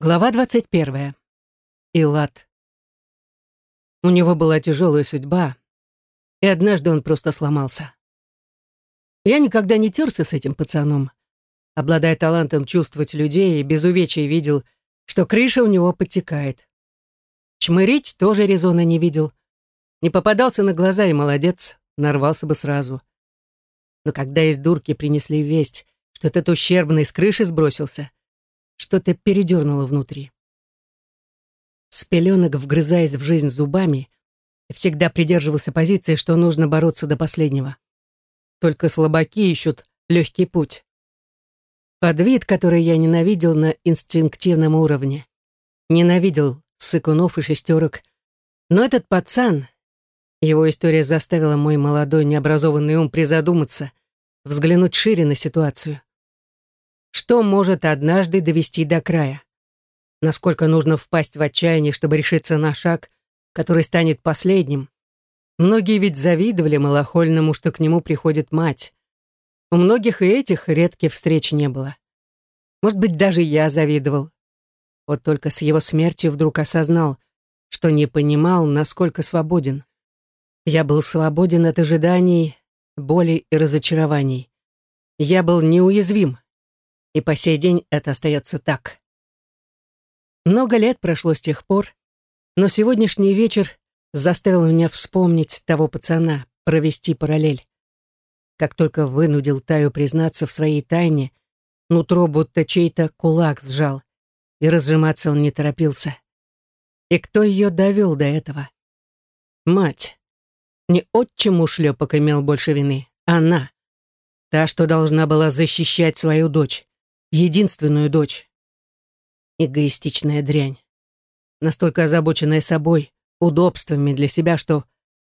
Глава 21. Илат. У него была тяжелая судьба, и однажды он просто сломался. Я никогда не терся с этим пацаном. Обладая талантом чувствовать людей, и без увечий видел, что крыша у него подтекает. Чмырить тоже резона не видел. Не попадался на глаза и молодец, нарвался бы сразу. Но когда из дурки принесли весть, что этот ущербный с крыши сбросился, что-то передернуло внутри. С пеленок, вгрызаясь в жизнь зубами, всегда придерживался позиции, что нужно бороться до последнего. Только слабаки ищут легкий путь. Под вид, который я ненавидел на инстинктивном уровне. Ненавидел сыкунов и шестерок. Но этот пацан, его история заставила мой молодой необразованный ум призадуматься, взглянуть шире на ситуацию что может однажды довести до края. Насколько нужно впасть в отчаяние, чтобы решиться на шаг, который станет последним. Многие ведь завидовали малохольному, что к нему приходит мать. У многих и этих редких встреч не было. Может быть, даже я завидовал. Вот только с его смертью вдруг осознал, что не понимал, насколько свободен. Я был свободен от ожиданий, боли и разочарований. Я был неуязвим и по сей день это остается так. Много лет прошло с тех пор, но сегодняшний вечер заставил меня вспомнить того пацана, провести параллель. Как только вынудил Таю признаться в своей тайне, нутро будто чей-то кулак сжал, и разжиматься он не торопился. И кто ее довел до этого? Мать. Не отчим ушлепок имел больше вины, она. Та, что должна была защищать свою дочь единственную дочь. Эгоистичная дрянь. Настолько озабоченная собой, удобствами для себя, что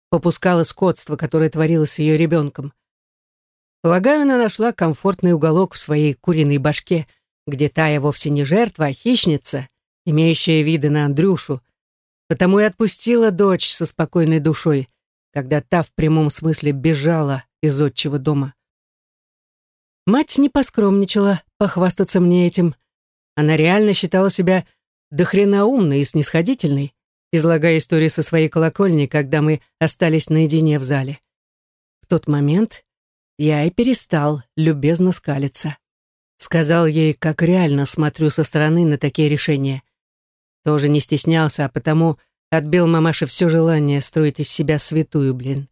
попускала скотство, которое творилось с ее ребенком. Полагаю, она нашла комфортный уголок в своей куриной башке, где Тая вовсе не жертва, а хищница, имеющая виды на Андрюшу, потому и отпустила дочь со спокойной душой, когда та в прямом смысле бежала из отчего дома. Мать не поскромничала похвастаться мне этим. Она реально считала себя дохрена умной и снисходительной, излагая истории со своей колокольни, когда мы остались наедине в зале. В тот момент я и перестал любезно скалиться. Сказал ей, как реально смотрю со стороны на такие решения. Тоже не стеснялся, а потому отбил мамаше все желание строить из себя святую, блин.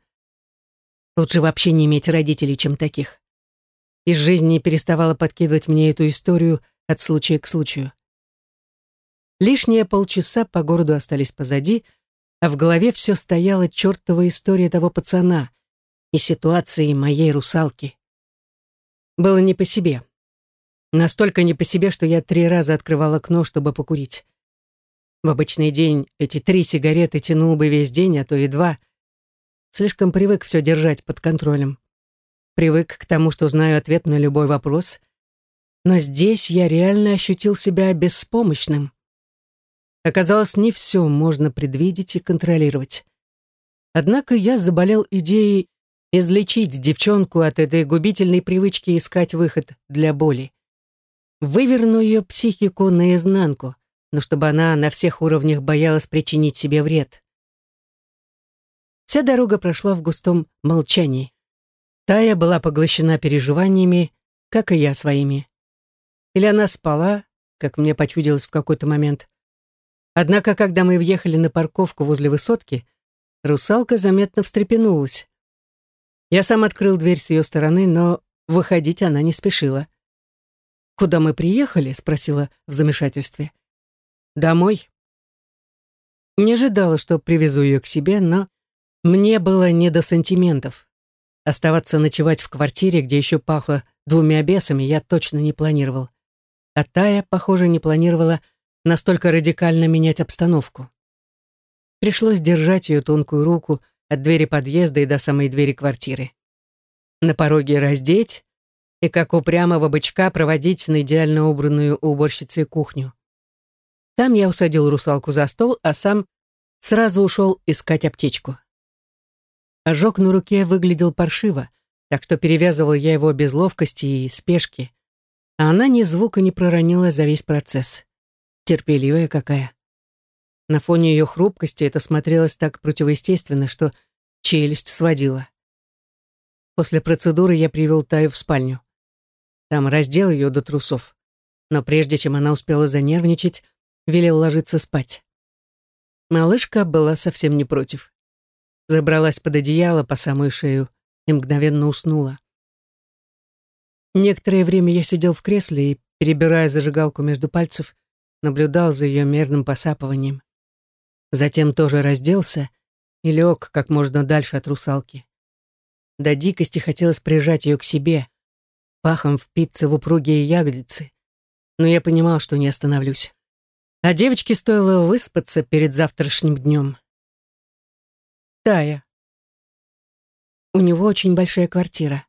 Лучше вообще не иметь родителей, чем таких. Из жизни не переставала подкидывать мне эту историю от случая к случаю. Лишние полчаса по городу остались позади, а в голове все стояла чертова история того пацана и ситуации моей русалки. Было не по себе. Настолько не по себе, что я три раза открывал окно, чтобы покурить. В обычный день эти три сигареты тянул бы весь день, а то и два. Слишком привык все держать под контролем привык к тому, что знаю ответ на любой вопрос, но здесь я реально ощутил себя беспомощным. Оказалось, не все можно предвидеть и контролировать. Однако я заболел идеей излечить девчонку от этой губительной привычки искать выход для боли. Выверну ее психику наизнанку, но чтобы она на всех уровнях боялась причинить себе вред. Вся дорога прошла в густом молчании. Тая была поглощена переживаниями, как и я своими. Или она спала, как мне почудилось в какой-то момент. Однако, когда мы въехали на парковку возле высотки, русалка заметно встрепенулась. Я сам открыл дверь с ее стороны, но выходить она не спешила. «Куда мы приехали?» — спросила в замешательстве. «Домой». Не ожидала, что привезу ее к себе, но мне было не до сантиментов. Оставаться ночевать в квартире, где еще пахло двумя бесами, я точно не планировал. А Тая, похоже, не планировала настолько радикально менять обстановку. Пришлось держать ее тонкую руку от двери подъезда и до самой двери квартиры. На пороге раздеть и, как упрямого бычка, проводить на идеально убранную уборщицей кухню. Там я усадил русалку за стол, а сам сразу ушел искать аптечку. Ожог на руке выглядел паршиво, так что перевязывал я его без ловкости и спешки, а она ни звука не проронила за весь процесс. Терпеливая какая. На фоне ее хрупкости это смотрелось так противоестественно, что челюсть сводила. После процедуры я привел Таю в спальню. Там раздел ее до трусов. Но прежде чем она успела занервничать, велел ложиться спать. Малышка была совсем не против. Забралась под одеяло по самую шею и мгновенно уснула. Некоторое время я сидел в кресле и, перебирая зажигалку между пальцев, наблюдал за ее мерным посапыванием. Затем тоже разделся и лег как можно дальше от русалки. До дикости хотелось прижать ее к себе, пахом впиться в упругие ягодицы, но я понимал, что не остановлюсь. А девочке стоило выспаться перед завтрашним днем. Тая. У него очень большая квартира.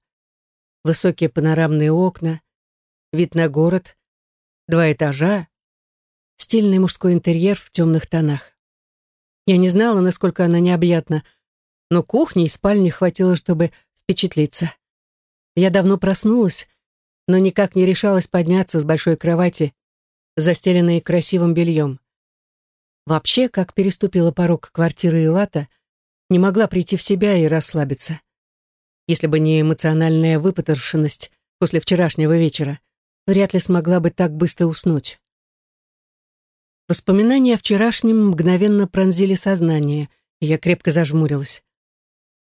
Высокие панорамные окна, вид на город, два этажа, стильный мужской интерьер в темных тонах. Я не знала, насколько она необъятна, но кухни и спальни хватило, чтобы впечатлиться. Я давно проснулась, но никак не решалась подняться с большой кровати, застеленной красивым бельем. Вообще, как переступила порог квартиры Илата, не могла прийти в себя и расслабиться. Если бы не эмоциональная выпотрошенность после вчерашнего вечера, вряд ли смогла бы так быстро уснуть. Воспоминания о вчерашнем мгновенно пронзили сознание, и я крепко зажмурилась.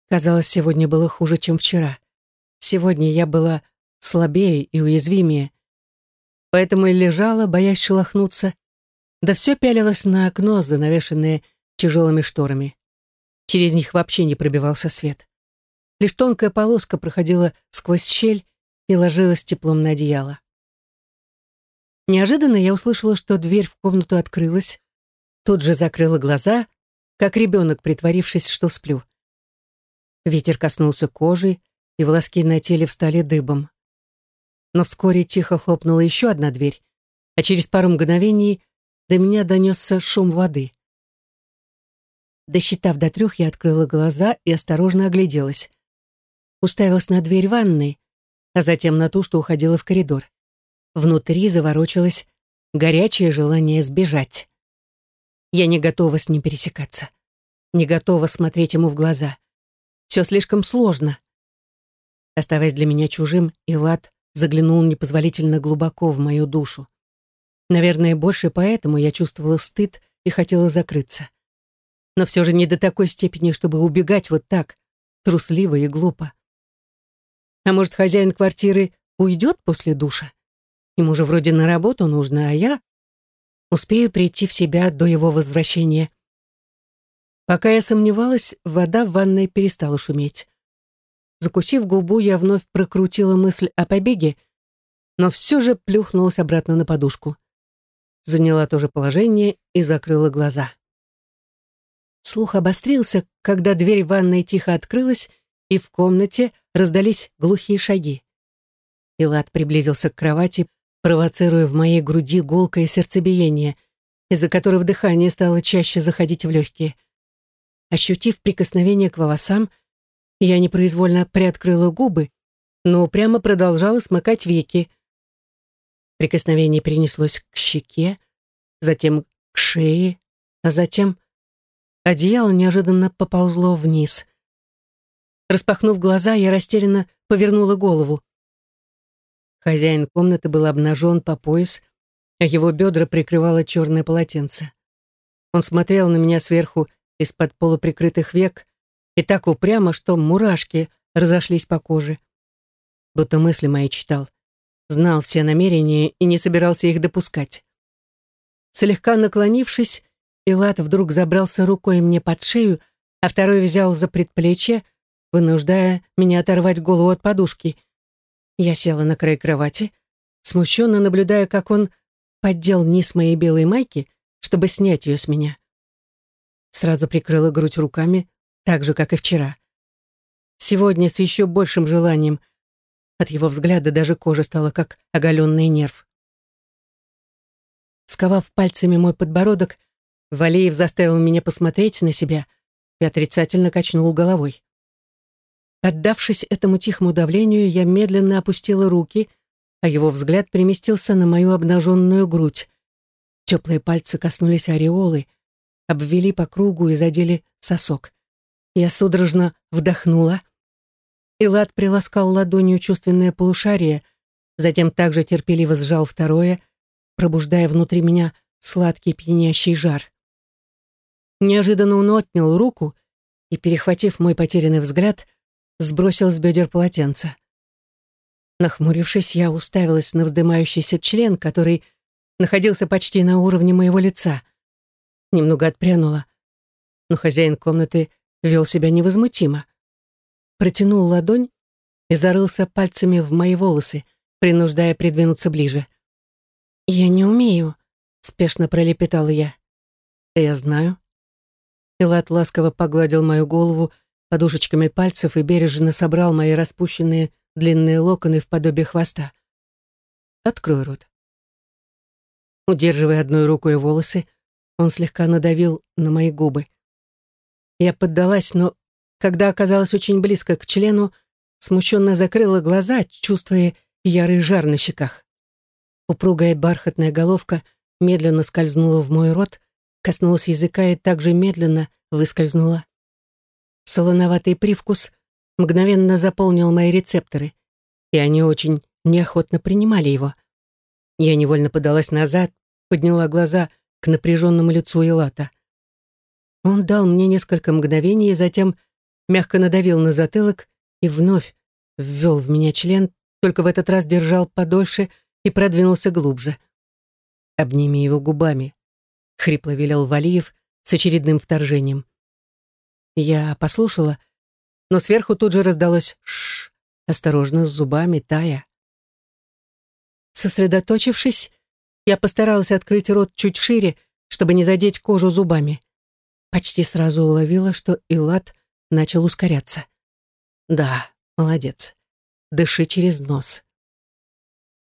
Казалось, сегодня было хуже, чем вчера. Сегодня я была слабее и уязвимее. Поэтому и лежала, боясь шелохнуться, да все пялилось на окно, занавешенное тяжелыми шторами. Через них вообще не пробивался свет. Лишь тонкая полоска проходила сквозь щель и ложилась теплом на одеяло. Неожиданно я услышала, что дверь в комнату открылась, тут же закрыла глаза, как ребенок, притворившись, что сплю. Ветер коснулся кожи, и волоски на теле встали дыбом. Но вскоре тихо хлопнула еще одна дверь, а через пару мгновений до меня донесся шум воды. Досчитав до трех, я открыла глаза и осторожно огляделась. Уставилась на дверь ванной, а затем на ту, что уходила в коридор. Внутри заворочилось горячее желание сбежать. Я не готова с ним пересекаться. Не готова смотреть ему в глаза. Все слишком сложно. Оставаясь для меня чужим, Илад заглянул непозволительно глубоко в мою душу. Наверное, больше поэтому я чувствовала стыд и хотела закрыться. Но все же не до такой степени, чтобы убегать вот так, трусливо и глупо. А может, хозяин квартиры уйдет после душа? Ему же вроде на работу нужно, а я успею прийти в себя до его возвращения. Пока я сомневалась, вода в ванной перестала шуметь. Закусив губу, я вновь прокрутила мысль о побеге, но все же плюхнулась обратно на подушку. Заняла то же положение и закрыла глаза. Слух обострился, когда дверь ванной тихо открылась, и в комнате раздались глухие шаги. Илат приблизился к кровати, провоцируя в моей груди гулкое сердцебиение, из-за которого дыхание стало чаще заходить в легкие. Ощутив прикосновение к волосам, я непроизвольно приоткрыла губы, но прямо продолжала смыкать веки. Прикосновение перенеслось к щеке, затем к шее, а затем одеяло неожиданно поползло вниз. Распахнув глаза, я растерянно повернула голову. Хозяин комнаты был обнажен по пояс, а его бедра прикрывало черное полотенце. Он смотрел на меня сверху из-под полуприкрытых век, и так упрямо, что мурашки разошлись по коже. Будто мысли мои читал, знал все намерения и не собирался их допускать. Слегка наклонившись, Илат вдруг забрался рукой мне под шею, а второй взял за предплечье, вынуждая меня оторвать голову от подушки. Я села на край кровати, смущенно наблюдая, как он поддел низ моей белой майки, чтобы снять ее с меня. Сразу прикрыла грудь руками, так же, как и вчера. Сегодня с еще большим желанием. От его взгляда даже кожа стала как оголенный нерв. Сковав пальцами мой подбородок, Валеев заставил меня посмотреть на себя и отрицательно качнул головой. Отдавшись этому тихому давлению, я медленно опустила руки, а его взгляд переместился на мою обнаженную грудь. Теплые пальцы коснулись ореолы, обвели по кругу и задели сосок. Я судорожно вдохнула. Илад приласкал ладонью чувственное полушарие, затем также терпеливо сжал второе, пробуждая внутри меня сладкий пьянящий жар. Неожиданно он отнял руку и, перехватив мой потерянный взгляд, сбросил с бедер полотенце. Нахмурившись, я уставилась на вздымающийся член, который находился почти на уровне моего лица. Немного отпрянула, но хозяин комнаты вел себя невозмутимо. Протянул ладонь и зарылся пальцами в мои волосы, принуждая придвинуться ближе. «Я не умею», — спешно пролепетала я. «Я знаю». Пилат ласково погладил мою голову подушечками пальцев и бережно собрал мои распущенные длинные локоны в подобие хвоста. «Открой рот». Удерживая одной рукой волосы, он слегка надавил на мои губы. Я поддалась, но, когда оказалась очень близко к члену, смущенно закрыла глаза, чувствуя ярый жар на щеках. Упругая бархатная головка медленно скользнула в мой рот, коснулась языка и также медленно выскользнула. Солоноватый привкус мгновенно заполнил мои рецепторы, и они очень неохотно принимали его. Я невольно подалась назад, подняла глаза к напряженному лицу Илата. Он дал мне несколько мгновений, затем мягко надавил на затылок и вновь ввел в меня член, только в этот раз держал подольше и продвинулся глубже. «Обними его губами», — хрипло велел Валиев с очередным вторжением. Я послушала, но сверху тут же раздалось «шш», осторожно, с зубами, тая. Сосредоточившись, я постаралась открыть рот чуть шире, чтобы не задеть кожу зубами. Почти сразу уловила, что Илат начал ускоряться. Да, молодец. Дыши через нос.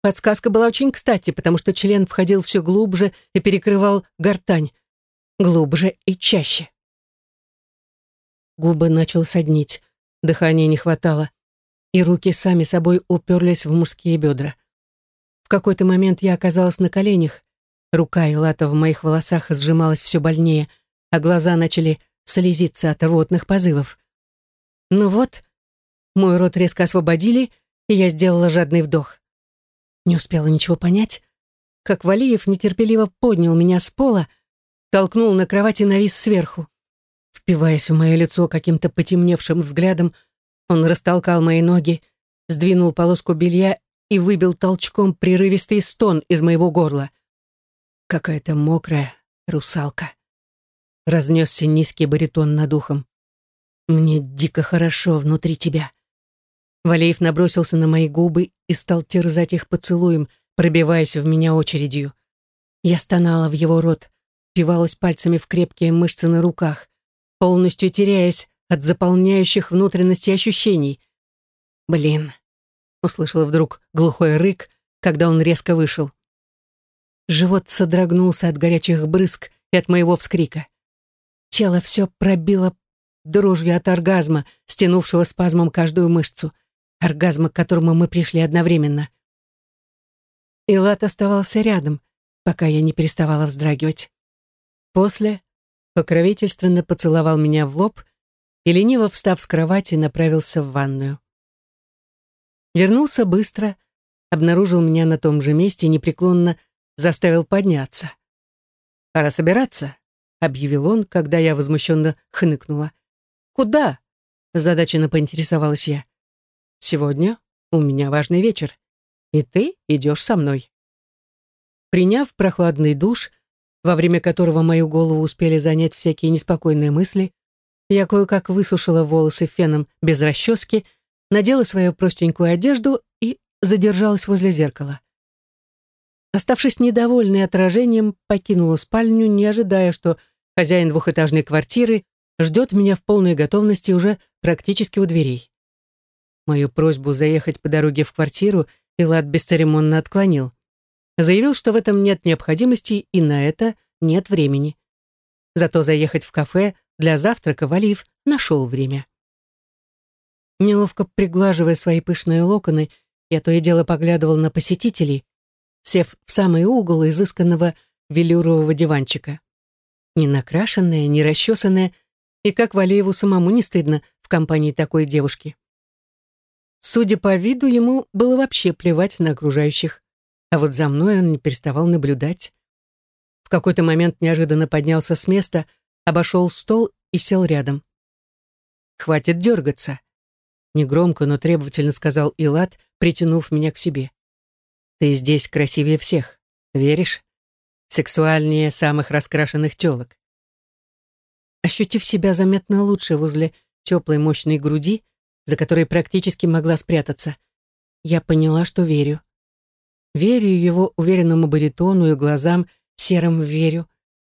Подсказка была очень кстати, потому что член входил все глубже и перекрывал гортань. Глубже и чаще. Губы начал соднить, дыхания не хватало, и руки сами собой уперлись в мужские бедра. В какой-то момент я оказалась на коленях, рука Илата в моих волосах сжималась все больнее, а глаза начали слезиться от рвотных позывов. Ну вот, мой рот резко освободили, и я сделала жадный вдох. Не успела ничего понять, как Валиев нетерпеливо поднял меня с пола, толкнул на кровати и навис сверху. Впиваясь в мое лицо каким-то потемневшим взглядом, он растолкал мои ноги, сдвинул полоску белья и выбил толчком прерывистый стон из моего горла. Какая-то мокрая русалка. Разнесся низкий баритон над ухом. «Мне дико хорошо внутри тебя». Валеев набросился на мои губы и стал терзать их поцелуем, пробиваясь в меня очередью. Я стонала в его рот, пивалась пальцами в крепкие мышцы на руках, полностью теряясь от заполняющих внутренности ощущений. «Блин!» — услышала вдруг глухой рык, когда он резко вышел. Живот содрогнулся от горячих брызг и от моего вскрика. Тело все пробило дрожью от оргазма, стянувшего спазмом каждую мышцу — оргазма, к которому мы пришли одновременно. Илат оставался рядом, пока я не переставала вздрагивать. После покровительственно поцеловал меня в лоб и, лениво встав с кровати, направился в ванную. Вернулся быстро, обнаружил меня на том же месте и непреклонно заставил подняться. «Пора собираться», — объявил он, когда я возмущенно хныкнула. «Куда?» — задаченно поинтересовалась я. Сегодня у меня важный вечер, и ты идешь со мной. Приняв прохладный душ, во время которого мою голову успели занять всякие неспокойные мысли, я кое-как высушила волосы феном без расчески, надела свою простенькую одежду и задержалась возле зеркала. Оставшись недовольной отражением, покинула спальню, не ожидая, что хозяин двухэтажной квартиры ждет меня в полной готовности уже практически у дверей. Мою просьбу заехать по дороге в квартиру Илад бесцеремонно отклонил. Заявил, что в этом нет необходимости и на это нет времени. Зато заехать в кафе для завтрака Валиев нашел время. Неловко приглаживая свои пышные локоны, я то и дело поглядывал на посетителей, сев в самый угол изысканного велюрового диванчика. Не накрашенная, не расчесанная, и как Валееву самому не стыдно в компании такой девушки. Судя по виду, ему было вообще плевать на окружающих, а вот за мной он не переставал наблюдать. В какой-то момент неожиданно поднялся с места, обошел стол и сел рядом. «Хватит дергаться», — негромко, но требовательно сказал Илат, притянув меня к себе. «Ты здесь красивее всех, веришь? Сексуальнее самых раскрашенных телок». Ощутив себя заметно лучше возле теплой мощной груди, за которой практически могла спрятаться. Я поняла, что верю. Верю его уверенному баритону и глазам, серым верю,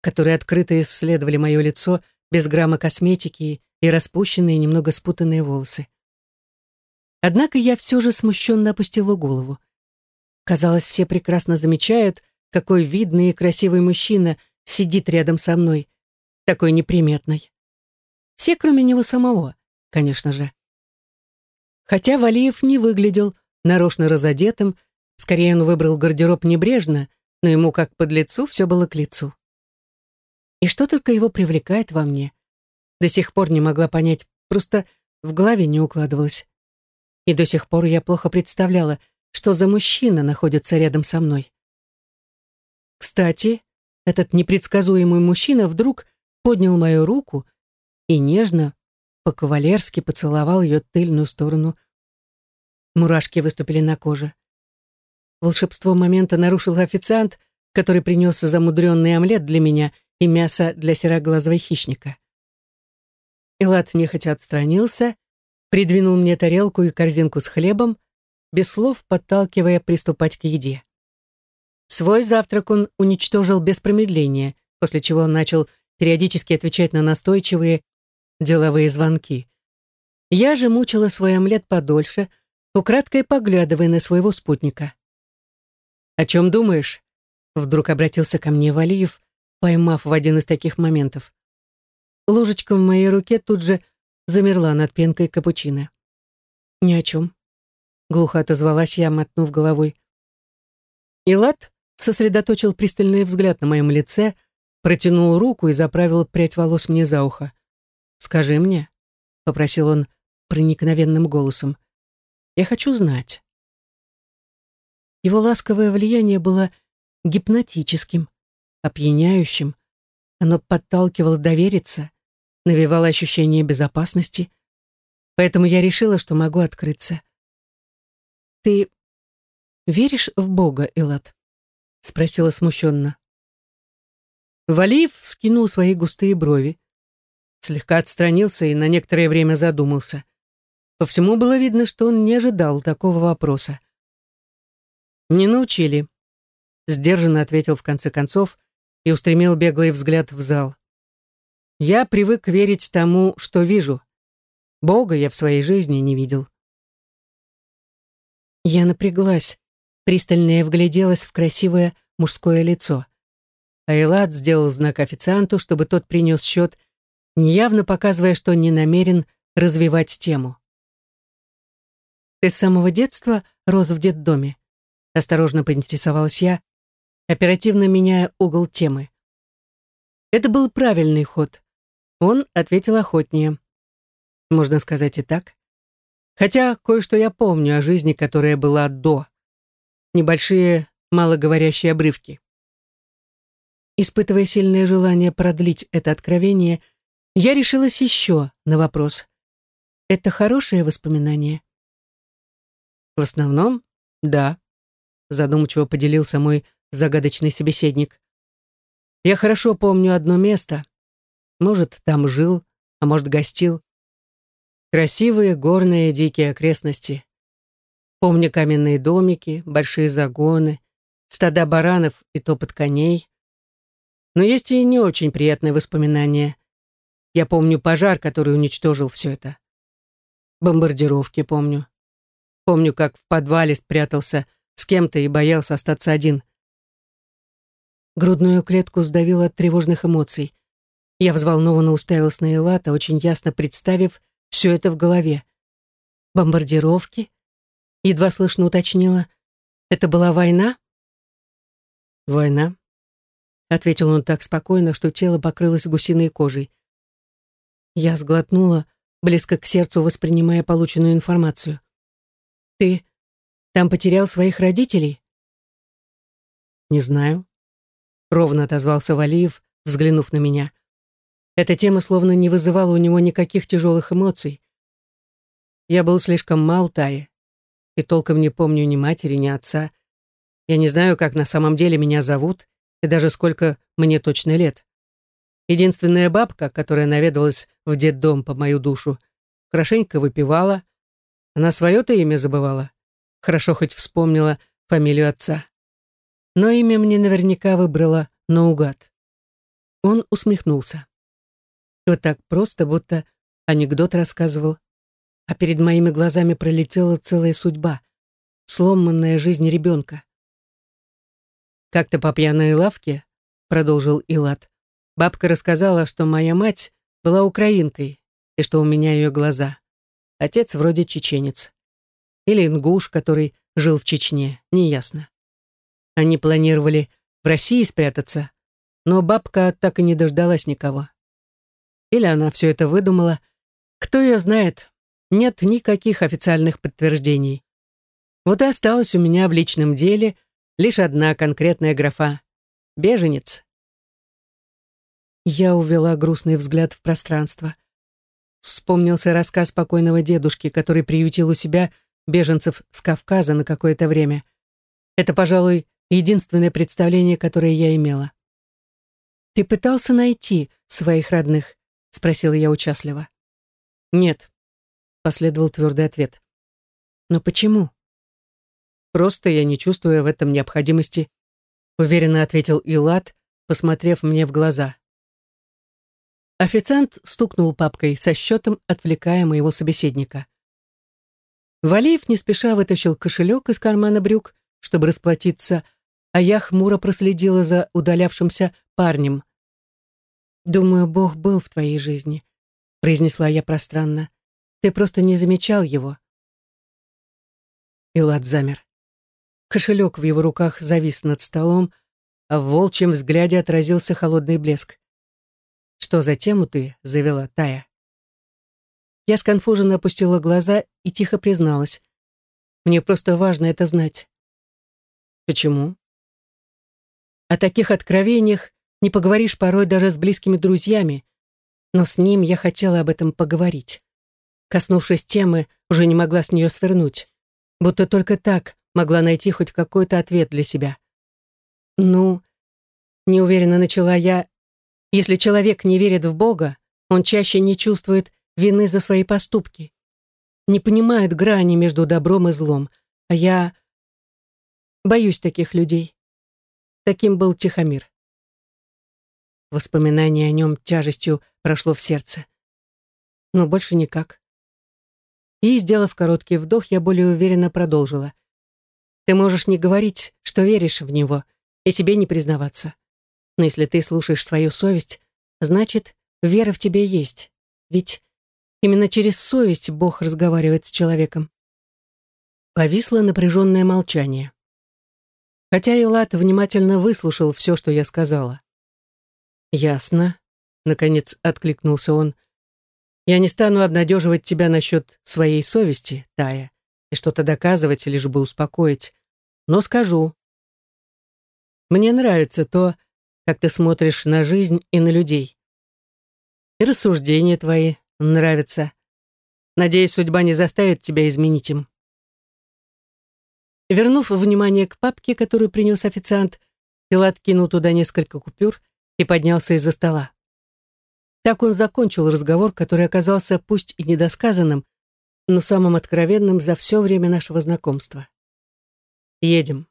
которые открыто исследовали мое лицо без грамма косметики и распущенные, немного спутанные волосы. Однако я все же смущенно опустила голову. Казалось, все прекрасно замечают, какой видный и красивый мужчина сидит рядом со мной, такой неприметный. Все, кроме него самого, конечно же. Хотя Валиев не выглядел нарочно разодетым, скорее он выбрал гардероб небрежно, но ему как под лицу все было к лицу. И что только его привлекает во мне, до сих пор не могла понять, просто в голове не укладывалось. И до сих пор я плохо представляла, что за мужчина находится рядом со мной. Кстати, этот непредсказуемый мужчина вдруг поднял мою руку и нежно, по-кавалерски поцеловал ее тыльную сторону. Мурашки выступили на коже. Волшебство момента нарушил официант, который принес замудренный омлет для меня и мясо для сероглазого хищника. Элат нехотя отстранился, придвинул мне тарелку и корзинку с хлебом, без слов подталкивая приступать к еде. Свой завтрак он уничтожил без промедления, после чего начал периодически отвечать на настойчивые деловые звонки. Я же мучила свой омлет подольше, украдкой поглядывая на своего спутника. «О чем думаешь?» Вдруг обратился ко мне Валиев, поймав в один из таких моментов. Ложечка в моей руке тут же замерла над пенкой капучино. «Ни о чем», — глухо отозвалась я, мотнув головой. Илат сосредоточил пристальный взгляд на моем лице, протянул руку и заправил прядь волос мне за ухо. «Скажи мне», — попросил он проникновенным голосом, — «я хочу знать». Его ласковое влияние было гипнотическим, опьяняющим. Оно подталкивало довериться, навевало ощущение безопасности. Поэтому я решила, что могу открыться. «Ты веришь в Бога, Элат?» — спросила смущенно. Валиев вскинул свои густые брови слегка отстранился и на некоторое время задумался. По всему было видно, что он не ожидал такого вопроса. «Не научили», — сдержанно ответил в конце концов и устремил беглый взгляд в зал. «Я привык верить тому, что вижу. Бога я в своей жизни не видел». Я напряглась, пристальнее вгляделась в красивое мужское лицо. Айлад сделал знак официанту, чтобы тот принес счет неявно показывая, что не намерен развивать тему. «Ты с самого детства рос в детдоме?» Осторожно поинтересовалась я, оперативно меняя угол темы. Это был правильный ход. Он ответил охотнее. Можно сказать и так. Хотя кое-что я помню о жизни, которая была до. Небольшие, малоговорящие обрывки. Испытывая сильное желание продлить это откровение, я решилась еще на вопрос. Это хорошее воспоминание? В основном, да, задумчиво поделился мой загадочный собеседник. Я хорошо помню одно место. Может, там жил, а может, гостил. Красивые горные дикие окрестности. Помню каменные домики, большие загоны, стада баранов и топот коней. Но есть и не очень приятные воспоминания. Я помню пожар, который уничтожил все это. Бомбардировки помню. Помню, как в подвале спрятался с кем-то и боялся остаться один. Грудную клетку сдавило от тревожных эмоций. Я взволнованно уставилась на Элата, очень ясно представив все это в голове. Бомбардировки? Едва слышно уточнила. Это была война? Война. — ответил он так спокойно, что тело покрылось гусиной кожей. Я сглотнула, близко к сердцу воспринимая полученную информацию. «Ты там потерял своих родителей?» «Не знаю», — ровно отозвался Валиев, взглянув на меня. Эта тема словно не вызывала у него никаких тяжелых эмоций. Я был слишком мал Тае, и толком не помню ни матери, ни отца. Я не знаю, как на самом деле меня зовут, и даже сколько мне точно лет. Единственная бабка, которая наведалась в детдом по мою душу, хорошенько выпивала. Она свое-то имя забывала. Хорошо хоть вспомнила фамилию отца. Но имя мне наверняка выбрала наугад. Он усмехнулся. Вот так просто, будто анекдот рассказывал. А перед моими глазами пролетела целая судьба, сломанная жизнь ребенка. «Как-то по пьяной лавке», — продолжил Илат, бабка рассказала, что моя мать была украинкой и что у меня ее глаза. Отец вроде чеченец. Или ингуш, который жил в Чечне, неясно. Они планировали в России спрятаться, но бабка так и не дождалась никого. Или она все это выдумала. Кто ее знает? Нет никаких официальных подтверждений. Вот и осталась у меня в личном деле лишь одна конкретная графа — беженец. Я увела грустный взгляд в пространство. Вспомнился рассказ покойного дедушки, который приютил у себя беженцев с Кавказа на какое-то время. Это, пожалуй, единственное представление, которое я имела. «Ты пытался найти своих родных?» — спросила я участливо. «Нет», — последовал твердый ответ. «Но почему?» «Просто я не чувствую в этом необходимости», — уверенно ответил Илат, посмотрев мне в глаза. Официант стукнул папкой со счетом, отвлекая моего собеседника. Валиев не спеша вытащил кошелек из кармана брюк, чтобы расплатиться, а я хмуро проследила за удалявшимся парнем. «Думаю, Бог был в твоей жизни», — произнесла я пространно. «Ты просто не замечал его». Илад замер. Кошелек в его руках завис над столом, а в волчьем взгляде отразился холодный блеск. «Что за тему ты завела, Тая?» Я сконфуженно опустила глаза и тихо призналась. «Мне просто важно это знать». «Почему?» О таких откровениях не поговоришь порой даже с близкими друзьями, но с ним я хотела об этом поговорить. Коснувшись темы, уже не могла с нее свернуть, будто только так могла найти хоть какой-то ответ для себя. «Ну...» — неуверенно начала я. «Если человек не верит в Бога, он чаще не чувствует вины за свои поступки, не понимает грани между добром и злом, а я боюсь таких людей». Таким был Тихомир. Воспоминание о нем тяжестью прошло в сердце. Но больше никак. И, сделав короткий вдох, я более уверенно продолжила. Ты можешь не говорить, что веришь в него, и себе не признаваться. Но если ты слушаешь свою совесть, значит, вера в тебе есть. Ведь именно через совесть Бог разговаривает с человеком. Повисло напряженное молчание. Хотя Илат внимательно выслушал все, что я сказала. «Ясно», — наконец откликнулся он. «Я не стану обнадеживать тебя насчет своей совести, Тая, и что-то доказывать, лишь бы успокоить. Но скажу. Мне нравится то, как ты смотришь на жизнь и на людей. И рассуждения твои нравятся. Надеюсь, судьба не заставит тебя изменить им». Вернув внимание к папке, которую принес официант, Пилат кинул туда несколько купюр и поднялся из-за стола. Так он закончил разговор, который оказался пусть и недосказанным, но самым откровенным за все время нашего знакомства. «Едем»,